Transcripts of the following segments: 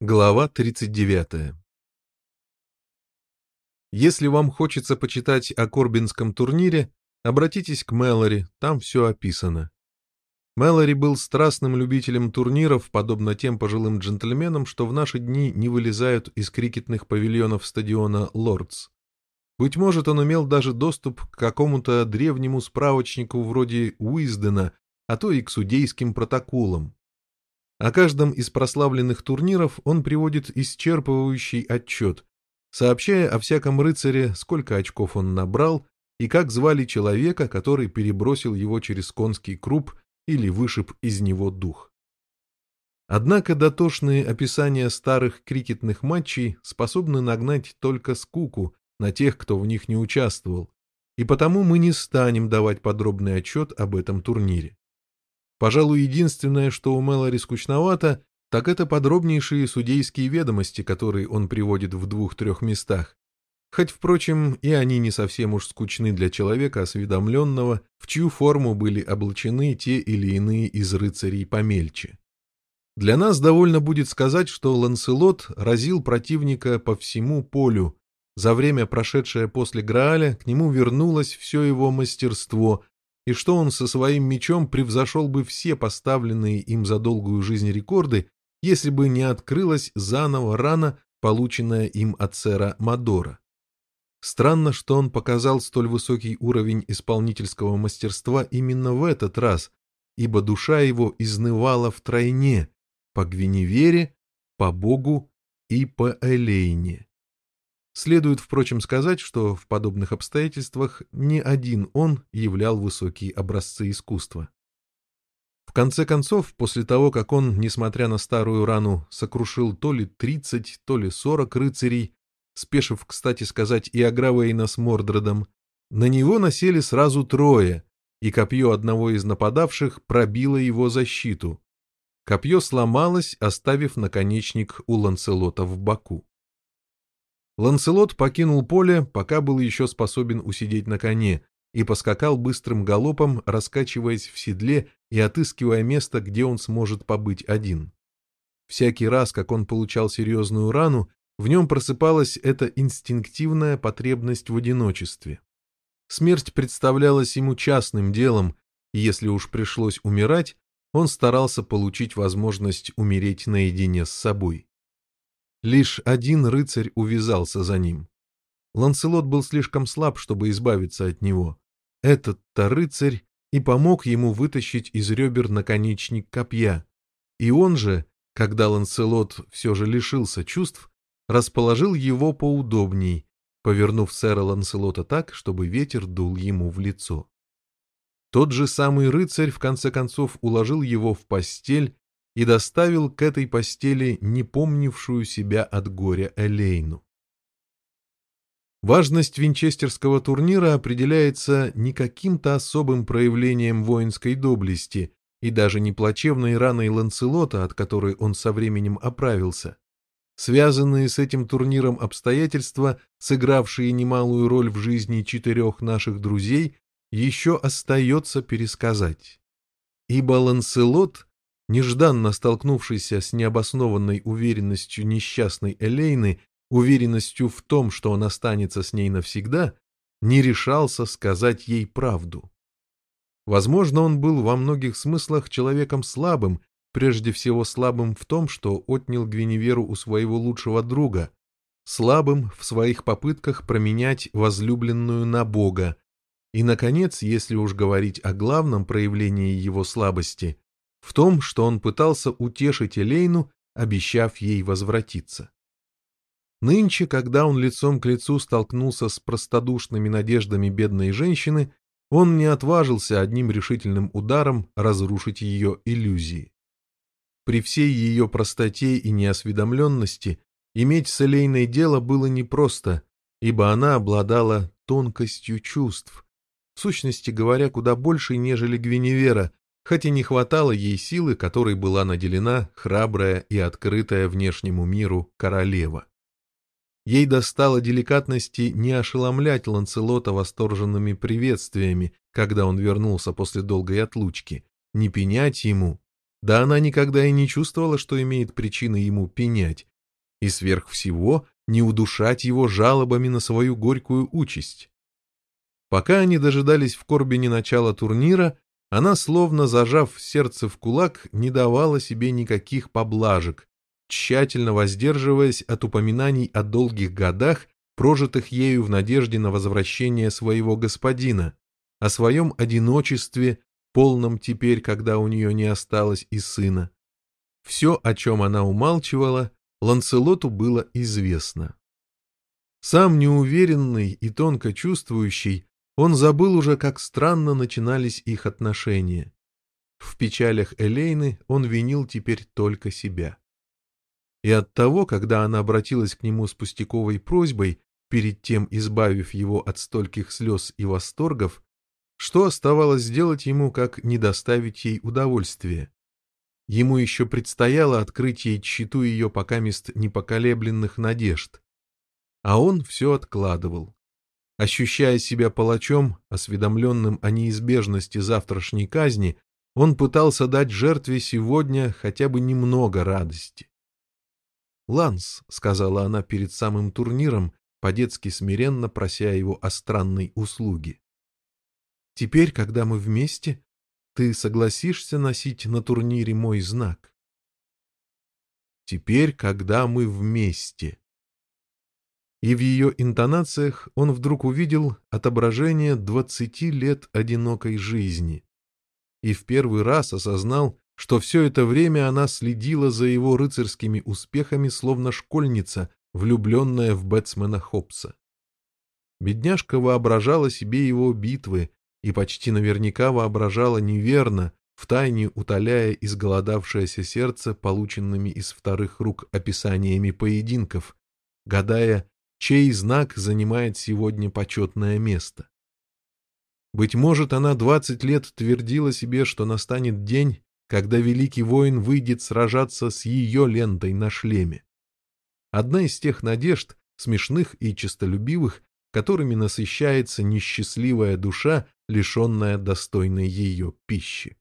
Глава 39 Если вам хочется почитать о Корбинском турнире, обратитесь к Мэлори, там все описано. Мэлори был страстным любителем турниров, подобно тем пожилым джентльменам, что в наши дни не вылезают из крикетных павильонов стадиона «Лордс». Быть может, он имел даже доступ к какому-то древнему справочнику вроде Уиздена, а то и к судейским протоколам. О каждом из прославленных турниров он приводит исчерпывающий отчет, сообщая о всяком рыцаре, сколько очков он набрал и как звали человека, который перебросил его через конский круп или вышиб из него дух. Однако дотошные описания старых крикетных матчей способны нагнать только скуку на тех, кто в них не участвовал, и потому мы не станем давать подробный отчет об этом турнире. Пожалуй, единственное, что у Мэлори скучновато, так это подробнейшие судейские ведомости, которые он приводит в двух-трех местах. Хоть, впрочем, и они не совсем уж скучны для человека осведомленного, в чью форму были облачены те или иные из рыцарей помельче. Для нас довольно будет сказать, что Ланселот разил противника по всему полю. За время, прошедшее после Грааля, к нему вернулось все его мастерство, и что он со своим мечом превзошел бы все поставленные им за долгую жизнь рекорды, если бы не открылась заново рана, полученная им от сэра Мадора. Странно, что он показал столь высокий уровень исполнительского мастерства именно в этот раз, ибо душа его изнывала втройне по Гвиневере, по Богу и по Элейне. Следует, впрочем, сказать, что в подобных обстоятельствах не один он являл высокие образцы искусства. В конце концов, после того, как он, несмотря на старую рану, сокрушил то ли 30, то ли 40 рыцарей, спешив, кстати сказать, и Агравейна с Мордредом, на него насели сразу трое, и копье одного из нападавших пробило его защиту. Копье сломалось, оставив наконечник у Ланцелота в боку. Ланселот покинул поле, пока был еще способен усидеть на коне, и поскакал быстрым галопом, раскачиваясь в седле и отыскивая место, где он сможет побыть один. Всякий раз, как он получал серьезную рану, в нем просыпалась эта инстинктивная потребность в одиночестве. Смерть представлялась ему частным делом, и если уж пришлось умирать, он старался получить возможность умереть наедине с собой. Лишь один рыцарь увязался за ним. Ланселот был слишком слаб, чтобы избавиться от него. Этот-то рыцарь и помог ему вытащить из ребер наконечник копья. И он же, когда Ланселот все же лишился чувств, расположил его поудобней, повернув сэра Ланселота так, чтобы ветер дул ему в лицо. Тот же самый рыцарь, в конце концов, уложил его в постель и доставил к этой постели не помнившую себя от горя Элейну. Важность винчестерского турнира определяется не каким-то особым проявлением воинской доблести и даже не плачевной раной Ланцелота, от которой он со временем оправился. Связанные с этим турниром обстоятельства, сыгравшие немалую роль в жизни четырех наших друзей, еще остается пересказать. Ибо Ланселот нежданно столкнувшийся с необоснованной уверенностью несчастной Элейны, уверенностью в том, что он останется с ней навсегда, не решался сказать ей правду. Возможно, он был во многих смыслах человеком слабым, прежде всего слабым в том, что отнял Гвиневеру у своего лучшего друга, слабым в своих попытках променять возлюбленную на Бога, и, наконец, если уж говорить о главном проявлении его слабости, в том, что он пытался утешить Элейну, обещав ей возвратиться. Нынче, когда он лицом к лицу столкнулся с простодушными надеждами бедной женщины, он не отважился одним решительным ударом разрушить ее иллюзии. При всей ее простоте и неосведомленности иметь с Элейной дело было непросто, ибо она обладала тонкостью чувств, в сущности говоря, куда больше, нежели Гвиневера, хоть и не хватало ей силы, которой была наделена храбрая и открытая внешнему миру королева. Ей достало деликатности не ошеломлять Ланцелота восторженными приветствиями, когда он вернулся после долгой отлучки, не пенять ему. Да она никогда и не чувствовала, что имеет причины ему пенять, и сверх всего не удушать его жалобами на свою горькую участь. Пока они дожидались в Корбине начала турнира, она, словно зажав сердце в кулак, не давала себе никаких поблажек, тщательно воздерживаясь от упоминаний о долгих годах, прожитых ею в надежде на возвращение своего господина, о своем одиночестве, полном теперь, когда у нее не осталось и сына. Все, о чем она умалчивала, Ланцелоту было известно. Сам неуверенный и тонко чувствующий, он забыл уже, как странно начинались их отношения. В печалях Элейны он винил теперь только себя. И оттого, когда она обратилась к нему с пустяковой просьбой, перед тем избавив его от стольких слез и восторгов, что оставалось сделать ему, как не доставить ей удовольствия? Ему еще предстояло открыть ей тщету ее покамест непоколебленных надежд. А он все откладывал. Ощущая себя палачом, осведомленным о неизбежности завтрашней казни, он пытался дать жертве сегодня хотя бы немного радости. «Ланс», — сказала она перед самым турниром, по-детски смиренно прося его о странной услуге. «Теперь, когда мы вместе, ты согласишься носить на турнире мой знак?» «Теперь, когда мы вместе», и в ее интонациях он вдруг увидел отображение двадцати лет одинокой жизни. И в первый раз осознал, что все это время она следила за его рыцарскими успехами, словно школьница, влюбленная в бэтсмена Хопса. Бедняжка воображала себе его битвы и почти наверняка воображала неверно, втайне утоляя изголодавшееся сердце полученными из вторых рук описаниями поединков, гадая, чей знак занимает сегодня почетное место. Быть может, она двадцать лет твердила себе, что настанет день, когда великий воин выйдет сражаться с ее лентой на шлеме. Одна из тех надежд, смешных и честолюбивых, которыми насыщается несчастливая душа, лишенная достойной ее пищи.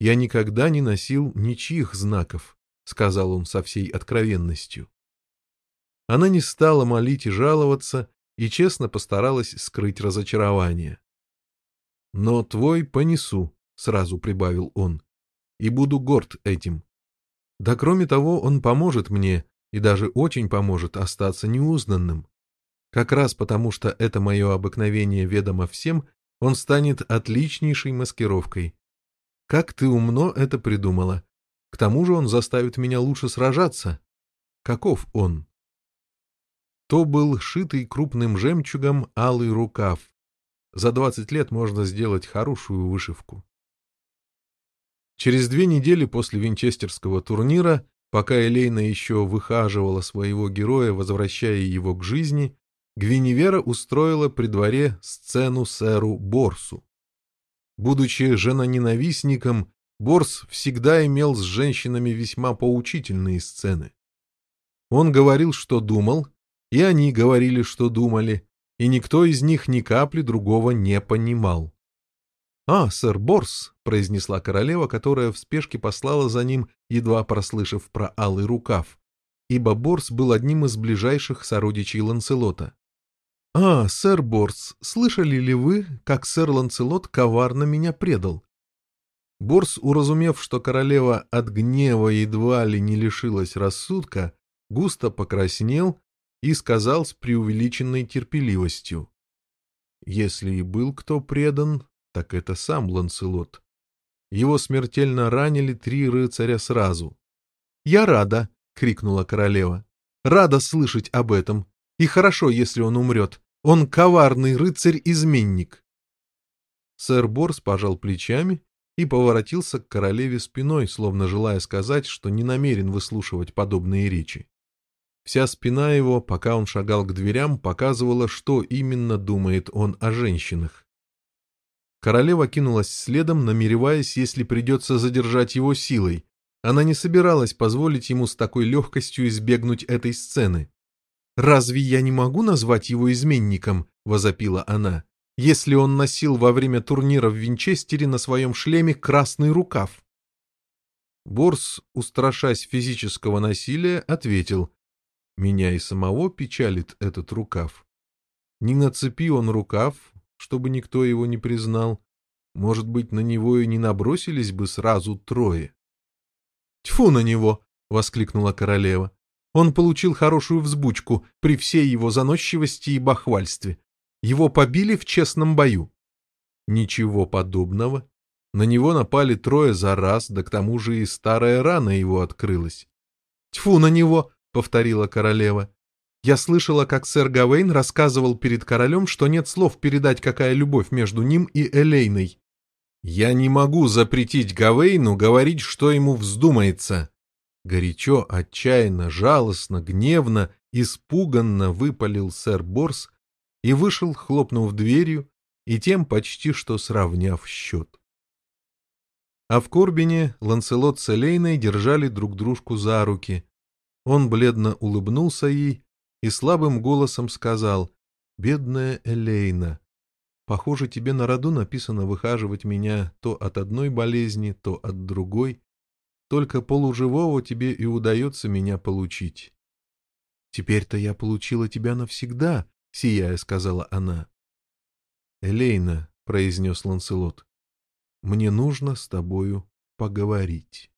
«Я никогда не носил ничьих знаков», — сказал он со всей откровенностью. Она не стала молить и жаловаться, и честно постаралась скрыть разочарование. «Но твой понесу», — сразу прибавил он, — «и буду горд этим. Да кроме того, он поможет мне, и даже очень поможет остаться неузнанным. Как раз потому, что это мое обыкновение ведомо всем, он станет отличнейшей маскировкой. Как ты умно это придумала. К тому же он заставит меня лучше сражаться. Каков он?» То был шитый крупным жемчугом алый рукав. За двадцать лет можно сделать хорошую вышивку. Через две недели после винчестерского турнира, пока Элейна еще выхаживала своего героя, возвращая его к жизни, Гвиневера устроила при дворе сцену сэру Борсу. Будучи женоненавистником, Борс всегда имел с женщинами весьма поучительные сцены. Он говорил, что думал, и они говорили, что думали, и никто из них ни капли другого не понимал. «А, сэр Борс», — произнесла королева, которая в спешке послала за ним, едва прослышав про алый рукав, ибо Борс был одним из ближайших сородичей Ланселота. «А, сэр Борс, слышали ли вы, как сэр Ланселот коварно меня предал?» Борс, уразумев, что королева от гнева едва ли не лишилась рассудка, густо покраснел и сказал с преувеличенной терпеливостью. Если и был кто предан, так это сам Ланселот. Его смертельно ранили три рыцаря сразу. «Я рада!» — крикнула королева. «Рада слышать об этом. И хорошо, если он умрет. Он коварный рыцарь-изменник!» Сэр Борс пожал плечами и поворотился к королеве спиной, словно желая сказать, что не намерен выслушивать подобные речи. Вся спина его, пока он шагал к дверям, показывала, что именно думает он о женщинах. Королева кинулась следом, намереваясь, если придется задержать его силой. Она не собиралась позволить ему с такой легкостью избегнуть этой сцены. «Разве я не могу назвать его изменником?» — возопила она. «Если он носил во время турнира в Винчестере на своем шлеме красный рукав». Борс, устрашась физического насилия, ответил, «Меня и самого печалит этот рукав. Не нацепи он рукав, чтобы никто его не признал. Может быть, на него и не набросились бы сразу трое». «Тьфу на него!» — воскликнула королева. «Он получил хорошую взбучку при всей его заносчивости и бахвальстве. Его побили в честном бою». «Ничего подобного», на него напали трое за раз, да к тому же и старая рана его открылась. «Тьфу на него!» — повторила королева. «Я слышала, как сэр Гавейн рассказывал перед королем, что нет слов передать, какая любовь между ним и Элейной. Я не могу запретить Гавейну говорить, что ему вздумается». Горячо, отчаянно, жалостно, гневно, испуганно выпалил сэр Борс и вышел, хлопнув дверью, и тем почти что сравняв счет. А в Корбине Ланселот с Элейной держали друг дружку за руки. Он бледно улыбнулся ей и слабым голосом сказал «Бедная Элейна, похоже, тебе на роду написано выхаживать меня то от одной болезни, то от другой. Только полуживого тебе и удается меня получить». «Теперь-то я получила тебя навсегда», — сияя сказала она. «Элейна», — произнес Ланселот, мне нужно с тобою поговорить.